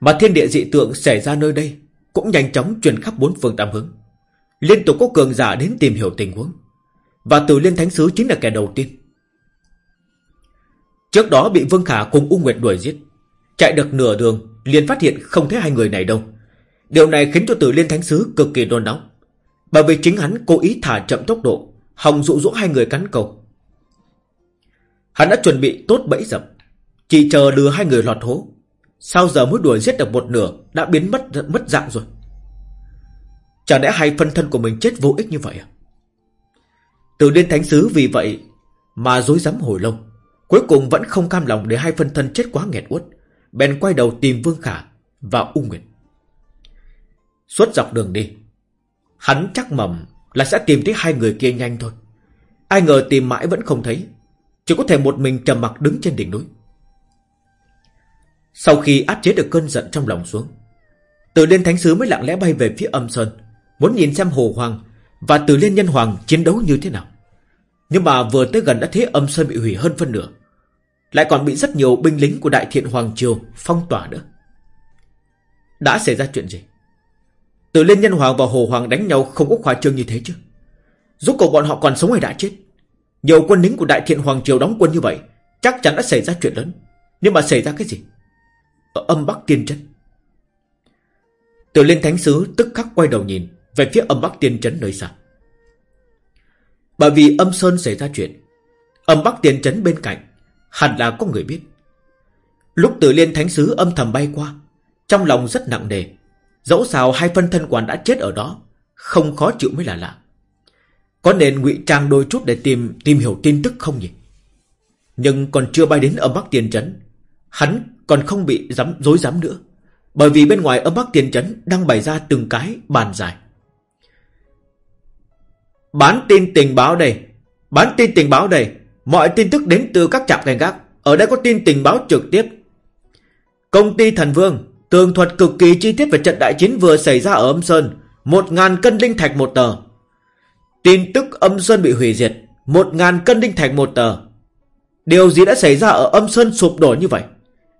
A: Mà thiên địa dị tượng xảy ra nơi đây cũng nhanh chóng truyền khắp bốn phương tám hướng. Liên tục có cường giả đến tìm hiểu tình huống. Và từ liên thánh sứ chính là kẻ đầu tiên. Trước đó bị Vương Khả cùng U Nguyệt đuổi giết. Chạy được nửa đường liền phát hiện không thấy hai người này đâu. Điều này khiến cho tử liên thánh sứ cực kỳ nôn nóng. Bởi vì chính hắn cố ý thả chậm tốc độ, Hòng dụ dỗ hai người cắn cầu. Hắn đã chuẩn bị tốt bẫy dập, Chỉ chờ đưa hai người lọt hố. Sao giờ mới đuổi giết được một nửa, Đã biến mất mất dạng rồi. Chả lẽ hai phân thân của mình chết vô ích như vậy à? Tử liên thánh sứ vì vậy Mà dối dám hồi lâu, Cuối cùng vẫn không cam lòng để hai phân thân chết quá nghẹt uất, Bèn quay đầu tìm Vương Khả Và U Nguyệt. Suốt dọc đường đi, Hắn chắc mầm là sẽ tìm thấy hai người kia nhanh thôi. Ai ngờ tìm mãi vẫn không thấy. Chỉ có thể một mình trầm mặc đứng trên đỉnh núi Sau khi áp chế được cơn giận trong lòng xuống, Từ Liên Thánh Sứ mới lặng lẽ bay về phía âm sơn, Muốn nhìn xem Hồ Hoàng Và Từ Liên Nhân Hoàng chiến đấu như thế nào Nhưng mà vừa tới gần đã thấy âm sơn bị hủy hơn phân nửa, Lại còn bị rất nhiều binh lính của Đại Thiện Hoàng Triều phong tỏa nữa Đã xảy ra chuyện gì từ Liên Nhân Hoàng và Hồ Hoàng đánh nhau không có khoa trương như thế chứ. Rốt cuộc bọn họ còn sống hay đã chết? Nhiều quân lính của Đại Thiện Hoàng Triều đóng quân như vậy, Chắc chắn đã xảy ra chuyện lớn. Nhưng mà xảy ra cái gì? Ở âm Bắc Tiên Trấn. Từ Liên Thánh Sứ tức khắc quay đầu nhìn Về phía âm Bắc Tiên Trấn nơi xa. Bởi vì âm Sơn xảy ra chuyện, Âm Bắc Tiên Trấn bên cạnh Hẳn là có người biết. Lúc Từ Liên Thánh Sứ âm thầm bay qua, Trong lòng rất nặng nề Dẫu sao hai phân thân quản đã chết ở đó, Không khó chịu mới là lạ. Có nên ngụy trang đôi chút để tìm tìm hiểu tin tức không nhỉ? Nhưng còn chưa bay đến ở Bắc Tiền Trấn Hắn còn không bị dám, dối dám nữa. Bởi vì bên ngoài ở Bắc Tiền Trấn Đang bày ra từng cái bàn dài. Bán tin tình báo đây, Bán tin tình báo đây. Mọi tin tức đến từ các trạm cảnh gác. Ở đây có tin tình báo trực tiếp. Công ty Thần Vương Tường thuật cực kỳ chi tiết về trận đại chiến vừa xảy ra ở âm Sơn. Một ngàn cân linh thạch một tờ. Tin tức âm sơn bị hủy diệt. Một ngàn cân linh thạch một tờ. Điều gì đã xảy ra ở âm sơn sụp đổ như vậy?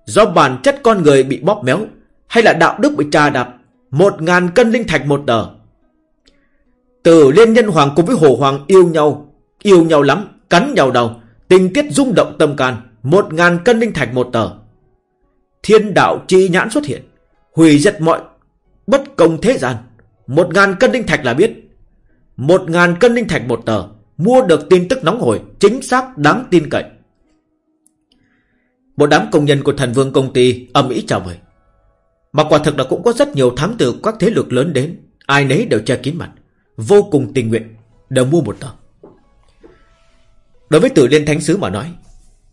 A: Do bản chất con người bị bóp méo, Hay là đạo đức bị trà đạp? Một ngàn cân linh thạch một tờ. Từ liên nhân hoàng cùng với hồ hoàng yêu nhau Yêu nhau lắm, Cắn nhau đầu, Tình tiết rung động tâm can. Một ngàn cân linh thạch một tờ. Thiên đạo chi nhãn xuất hiện, Hủy diệt mọi bất công thế gian. Một ngàn cân linh thạch là biết. Một ngàn cân linh thạch một tờ, Mua được tin tức nóng hổi, Chính xác, đáng tin cậy. Một đám công nhân của thần vương công ty Âm ý chào mời. Mà quả thực là cũng có rất nhiều thám tử các thế lực lớn đến, Ai nấy đều che kín mặt, Vô cùng tình nguyện, Đều mua một tờ. Đối với tử liên thánh sứ mà nói,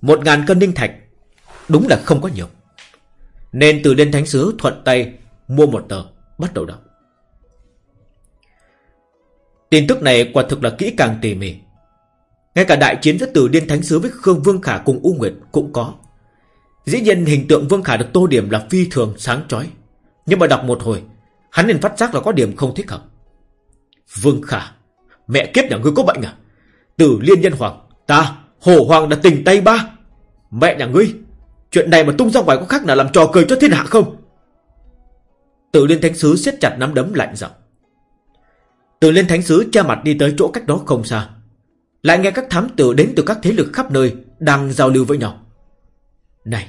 A: Một ngàn cân linh thạch Đúng là không có nhiều. Nên tử liên thánh sứ thuận tay Mua một tờ Bắt đầu đọc Tin tức này quả thực là kỹ càng tỉ mỉ. Ngay cả đại chiến giữa Tử Điên Thánh Sứ với Khương Vương Khả cùng U Nguyệt cũng có. Dĩ nhiên hình tượng Vương Khả được tô điểm là phi thường sáng chói. Nhưng mà đọc một hồi, hắn nên phát giác là có điểm không thích hợp. Vương Khả, mẹ kiếp nhà ngươi có bệnh à? Tử Liên Nhân Hoàng, ta, Hồ Hoàng đã tình tay ba. Mẹ nhà ngươi, chuyện này mà tung ra ngoài có khác nào làm trò cười cho thiên hạ không? Tử Liên Thánh Sứ siết chặt nắm đấm lạnh giọng. tử liên thánh sứ cha mặt đi tới chỗ cách đó không xa. Lại nghe các thám tử đến từ các thế lực khắp nơi Đang giao lưu với nhau. Này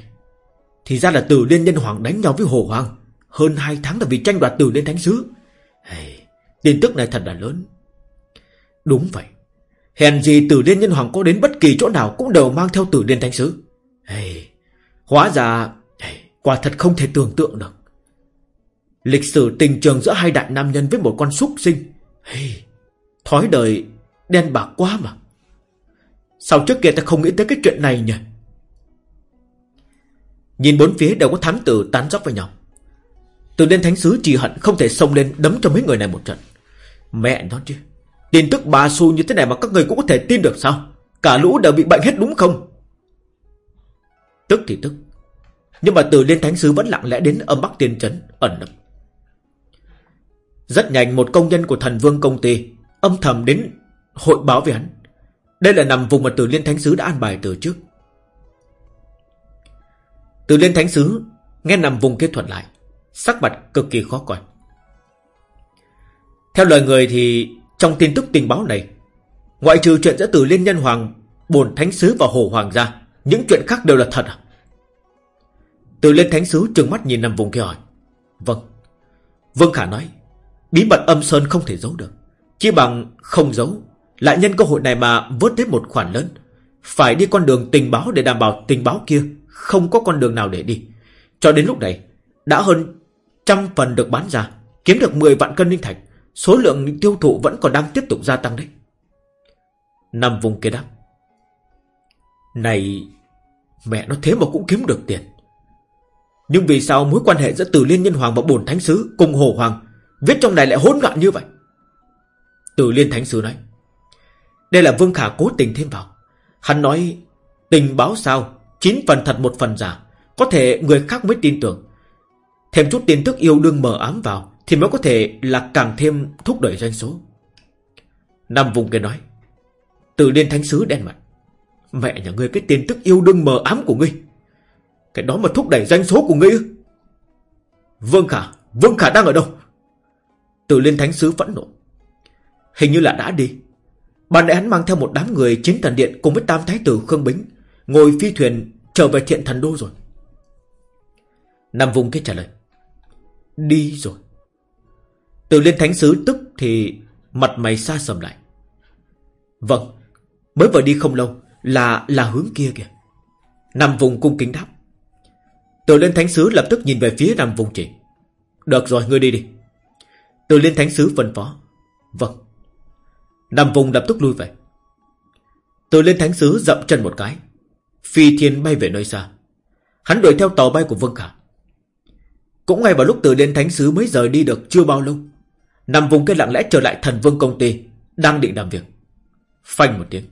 A: Thì ra là tử liên nhân hoàng đánh nhau với hồ hoàng Hơn hai tháng là vì tranh đoạt tử liên thánh sứ hey, Tin tức này thật là lớn. Đúng vậy. Hèn gì tử liên nhân hoàng có đến bất kỳ chỗ nào Cũng đều mang theo tử liên thánh sứ hey, Hóa ra Quả thật không thể tưởng tượng được Lịch sử tình trường giữa hai đại nam nhân với một con súc sinh Hey, thói đời đen bạc quá mà. Sao trước kia ta không nghĩ tới cái chuyện này nhỉ? Nhìn bốn phía đều có thám tử tán dóc với nhau. Từ lên thánh sứ chỉ hận không thể xông lên đấm cho mấy người này một trận. Mẹ nó chứ. Tin tức bà su như thế này mà các người cũng có thể tin được sao? Cả lũ đều bị bệnh hết đúng không? Tức thì tức. Nhưng mà từ liên thánh sứ vẫn lặng lẽ đến âm Bắc Tiên Trấn, ẩn nấp. Rất nhanh một công nhân của thần vương công ty Âm thầm đến hội báo với hắn Đây là nằm vùng mà Từ Liên Thánh Sứ đã an bài từ trước Từ Liên Thánh Sứ Nghe nằm vùng kết thuật lại, Sắc mặt cực kỳ khó coi Theo lời người thì Trong tin tức tình báo này, Ngoại trừ chuyện giữa Từ Liên Nhân Hoàng Bồn Thánh Sứ và Hồ Hoàng gia những chuyện khác đều là thật à? Từ lên Thánh Sứ trừng mắt nhìn nằm vùng kia hỏi. Vâng. Vương Khả nói, Bí mật âm sơn không thể giấu được. Chỉ bằng không giấu, Lại nhân cơ hội này mà vớt đến một khoản lớn. Phải đi con đường tình báo để đảm bảo tình báo kia Không có con đường nào để đi. Cho đến lúc này, Đã hơn trăm phần được bán ra, Kiếm được 10 vạn cân linh thạch, Số lượng tiêu thụ vẫn còn đang tiếp tục gia tăng đấy. Nằm vùng kia đáp. Này Mẹ nó thế mà cũng kiếm được tiền. Nhưng vì sao mối quan hệ giữa Từ Liên Nhân Hoàng và Bồn Thánh Sứ Cùng Hồ Hoàng, Viết trong này lại hỗn loạn như vậy? Từ Liên Thánh Sứ nói, Đây là Vương Khả cố tình thêm vào. Hắn nói, Tình báo sao, Chín phần thật một phần giả, Có thể người khác mới tin tưởng. Thêm chút tin tức yêu đương mờ ám vào Thì mới có thể là càng thêm thúc đẩy doanh số. Nam vùng kia nói, Từ liên thánh sứ đen mặt Mẹ nhà ngươi, cái tin tức yêu đương mờ ám của ngươi. Cái đó mà thúc đẩy doanh số của ngươi Vương Khả Vương Khả đang ở đâu? Từ liên thánh sứ phẫn nộ. Hình như là đã đi. Ban nãy hắn mang theo một đám người chiến thần điện Cùng với tam thái tử Khương Bính, Ngồi phi thuyền trở về thiện thần đô rồi. Nam Vùng kết trả lời, Đi rồi. Từ liên thánh sứ tức thì Mặt mày xa sầm lại. Vâng Mới vừa đi không lâu là là hướng kia kìa. Nam Vùng cung kính đáp Từ liên thánh sứ lập tức nhìn về phía Nam Vùng chỉ. Được rồi, ngươi đi đi. Từ liên thánh sứ phân phó. Vâng. Nam Vùng lập tức lui về. Từ liên thánh sứ dậm chân một cái. Phi thiên bay về nơi xa. Hắn đuổi theo tàu bay của Vương Khả. Cũng ngay vào lúc từ liên thánh sứ mới rời đi được chưa bao lâu, Nằm vùng kia lặng lẽ trở lại thần vương công ty Đang định làm việc. Phanh một tiếng.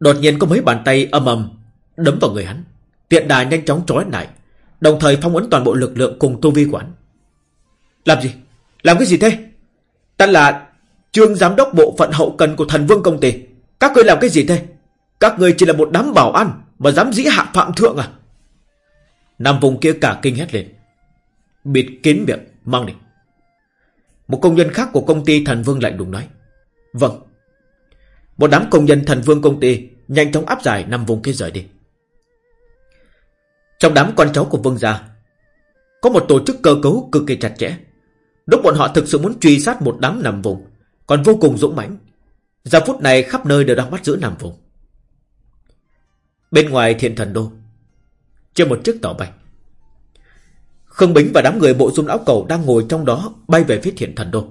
A: Đột nhiên có mấy bàn tay âm ầm Đấm vào người hắn. Tiện đà nhanh chóng trói lại, Đồng thời phong ấn toàn bộ lực lượng cùng tu vi của hắn. Làm gì? Làm cái gì thế? Ta là trương giám đốc bộ phận hậu cần của thần vương công ty Các ngươi làm cái gì thế? Các ngươi chỉ là một đám bảo ăn Mà dám dĩ hạ phạm thượng à? Nam vùng kia cả kinh hét lên. Bịt kín miệng, Mang đi. Một công nhân khác của công ty thần vương lạnh đùng nói. Vâng một đám công nhân thần vương công ty Nhanh chóng áp giải nằm vùng kia rời đi. Trong đám con cháu của vương gia Có một tổ chức cơ cấu cực kỳ chặt chẽ. Lúc bọn họ thực sự muốn truy sát một đám nằm vùng Còn vô cùng dũng mãnh. Giờ phút này khắp nơi đều đang bắt giữ nằm vùng. Bên ngoài thiện thần đô Trên một chiếc tàu bay. Khương Bính và đám người bộ dung áo cầu Đang ngồi trong đó bay về phía thiện thần đô.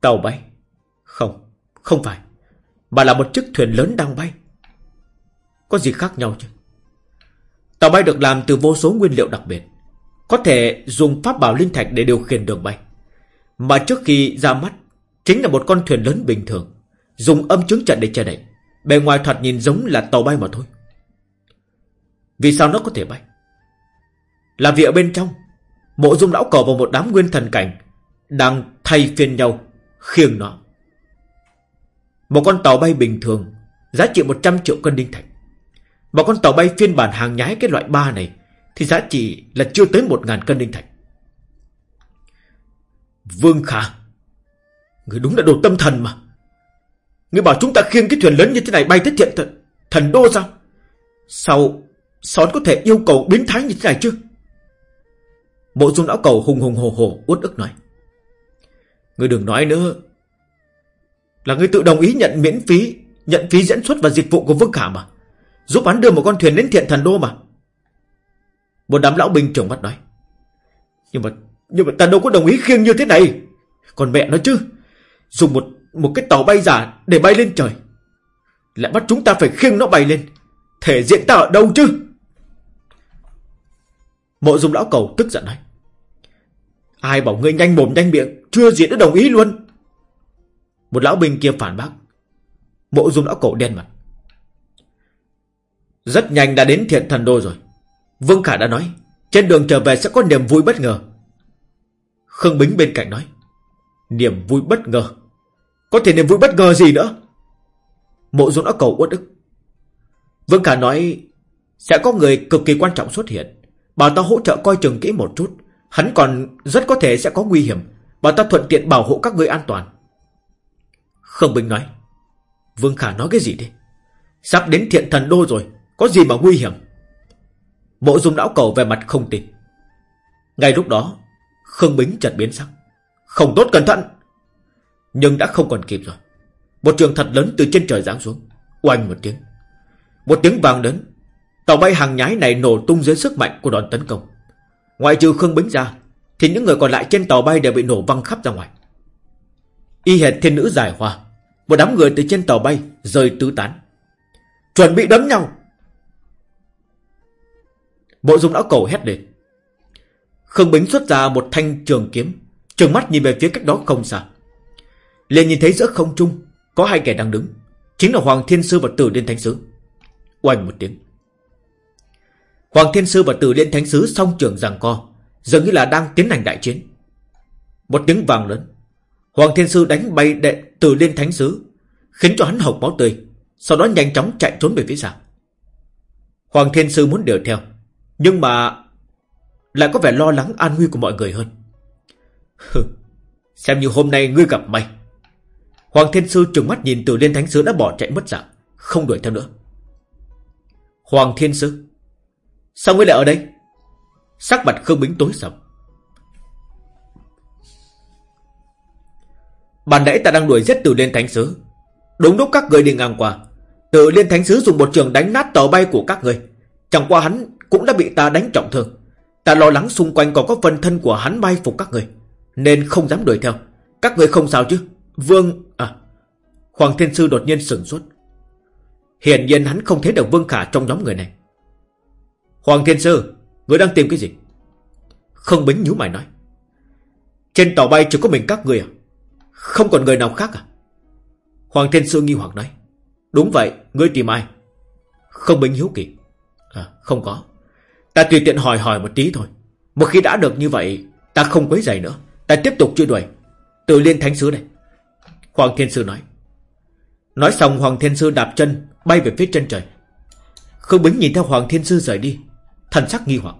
A: Tàu bay? Không, không phải, Mà là một chiếc thuyền lớn đang bay. Có gì khác nhau chứ? Tàu bay được làm từ vô số nguyên liệu đặc biệt, Có thể dùng pháp bảo linh thạch để điều khiển đường bay. Mà trước khi ra mắt, Chính là một con thuyền lớn bình thường, Dùng âm chứng trận để che đậy, Bề ngoài thoạt nhìn giống là tàu bay mà thôi. Vì sao nó có thể bay? Là vì ở bên trong, Mộ dung lão cầu và một đám nguyên thần cảnh Đang thay phiên nhau Khiêng nó. Một con tàu bay bình thường Giá trị 100 triệu cân đinh thạch Một con tàu bay phiên bản hàng nhái cái loại ba này Thì giá trị là chưa tới 1.000 cân đinh thạch Vương Khả Người đúng là đồ tâm thần mà người bảo chúng ta khiêng cái thuyền lớn như thế này bay tới thiện thần, thần đô sao? Sao, sao có thể yêu cầu biến thái như thế này chứ? Mộ dung lão cầu hùng hùng hồ hồ uất ức nói. người đừng nói nữa. Là ngươi tự đồng ý nhận miễn phí, nhận phí dẫn xuất và dịch vụ của Vương Khả mà. Giúp hắn đưa một con thuyền đến thiện thần đô mà. Một đám lão binh trưởng mắt nói. Nhưng mà, nhưng mà ta đâu có đồng ý khiêng như thế này. Còn mẹ nó chứ. Dùng một một cái tàu bay giả để bay lên trời Lại bắt chúng ta phải khiêng nó bay lên Thể diện ta ở đâu chứ Mộ dung lão cầu tức giận nói Ai bảo ngươi nhanh mồm nhanh miệng Chưa diện đã đồng ý luôn một lão binh kia phản bác. Mộ dung lão cổ đen mặt. Rất nhanh đã đến thiện thần đô rồi. Vương Khả đã nói, Trên đường trở về sẽ có niềm vui bất ngờ. Khương Bính bên cạnh nói, Niềm vui bất ngờ? Có thể niềm vui bất ngờ gì nữa? Mộ dung đã cầu uất ức. Vương Khả nói, Sẽ có người cực kỳ quan trọng xuất hiện. Bảo ta hỗ trợ coi chừng kỹ một chút. Hắn còn rất có thể sẽ có nguy hiểm. Bảo ta thuận tiện bảo hộ các người an toàn. Khương Bình nói, Vương Khả nói cái gì thế? Sắp đến thiện thần đô rồi, Có gì mà nguy hiểm? Mộ dung não cầu về mặt không tin. Ngay lúc đó, Khương Bính chợt biến sắc. Không tốt, cẩn thận! Nhưng đã không còn kịp rồi. Một trường thật lớn từ trên trời giáng xuống. Oanh một tiếng. Một tiếng vang lớn. Tàu bay hàng nhái này nổ tung dưới sức mạnh của đòn tấn công. Ngoại trừ Khương Bính ra, Thì những người còn lại trên tàu bay đều bị nổ văng khắp ra ngoài. Y hệt thiên nữ giải hoa. Một đám người từ trên tàu bay rơi tứ tán. Chuẩn bị đấm nhau. Bộ dung lão cầu hét lên. Khương Bính xuất ra một thanh trường kiếm Trường mắt nhìn về phía cách đó không xa. Liền nhìn thấy giữa không trung Có hai kẻ đang đứng, Chính là Hoàng Thiên Sư và Tử Liên Thánh Sứ. Oanh một tiếng. Hoàng Thiên Sư và Tử Liên Thánh Sứ song trường giằng co, Dường như là đang tiến hành đại chiến. Một tiếng vàng lớn. Hoàng Thiên Sư đánh bay đệ Tử Liên Thánh Sứ Khiến cho hắn hộc máu tươi, Sau đó nhanh chóng chạy trốn về phía sau Hoàng Thiên Sư muốn đuổi theo, Nhưng mà Lại có vẻ lo lắng an nguy của mọi người hơn. Xem như hôm nay ngươi gặp may. Hoàng Thiên Sư trừng mắt nhìn Tử Liên Thánh Sứ đã bỏ chạy mất dạng, Không đuổi theo nữa. Hoàng Thiên Sư, Sao ngươi lại ở đây? Sắc mặt Khương Bính tối sầm. Bản nãy ta đang đuổi giết Tử Liên Thánh Sứ. Đúng lúc các người đi ngang qua Tử Liên Thánh Sứ dùng một trường đánh nát tàu bay của các người Chẳng qua hắn cũng đã bị ta đánh trọng thương. Ta lo lắng xung quanh còn có phần thân của hắn bay phục các người Nên không dám đuổi theo. Các người không sao chứ? Vương... À... Hoàng Thiên Sư đột nhiên sửng sốt. Hiển nhiên hắn không thấy được Vương Khả trong nhóm người này. Hoàng Thiên Sư Người đang tìm cái gì? Không bính nhíu mày nói. Trên tàu bay chỉ có mình các người à? Không còn người nào khác à? Hoàng Thiên Sư nghi hoặc nói. Đúng vậy, ngươi tìm ai? Không bính hiếu kỳ. À, không có. Ta tùy tiện hỏi hỏi một tí thôi. Một khi đã được như vậy Ta không quấy giày nữa. Ta tiếp tục truy đuổi. Từ liên thánh sứ này Hoàng Thiên Sư nói. Nói xong Hoàng Thiên Sư đạp chân Bay về phía chân trời. Khương Bính nhìn theo Hoàng Thiên Sư rời đi Thần sắc nghi hoặc.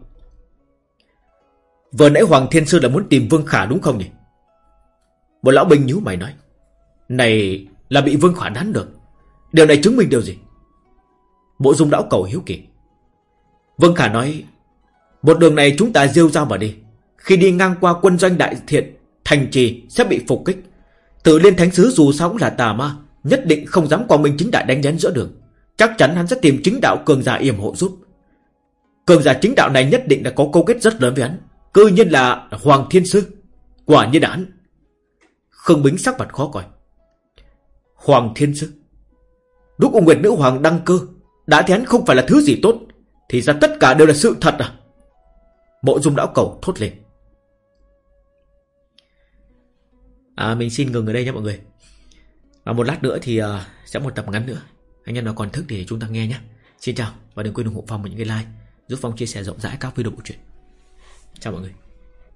A: Vừa nãy Hoàng Thiên Sư là muốn tìm Vương Khả đúng không nhỉ? Một lão binh nhíu mày nói, Này là bị Vương Khả đánh được. Điều này chứng minh điều gì? Bộ dung lão cầu hiếu kỳ. Vương Khả nói, Một đường này chúng ta diêu ra mà đi. Khi đi ngang qua quân doanh đại thiện, Thành trì sẽ bị phục kích. Tự liên thánh sứ dù sao cũng là tà ma, Nhất định không dám qua minh chính đại đánh nhấn giữa đường. Chắc chắn hắn sẽ tìm chính đạo cường giả yểm hộ giúp. Cường giả chính đạo này nhất định đã có câu kết rất lớn với hắn. Cư nhiên là Hoàng Thiên Sư. Quả nhiên là hắn. Khương Bính sắc mặt khó coi. Hoàng Thiên Sư Lúc ông Nguyệt Nữ Hoàng đăng cơ Đã thấy hắn không phải là thứ gì tốt Thì ra tất cả đều là sự thật à? Mộ dung lão cầu thốt lên. À mình xin ngừng ở đây nha mọi người. Và một lát nữa thì uh, sẽ một tập ngắn nữa. Anh em nào còn thức thì chúng ta nghe nhé. Xin chào và đừng quên ủng hộ Phong bằng những cái like Giúp Phong chia sẻ rộng rãi các video bộ truyện Chào mọi người.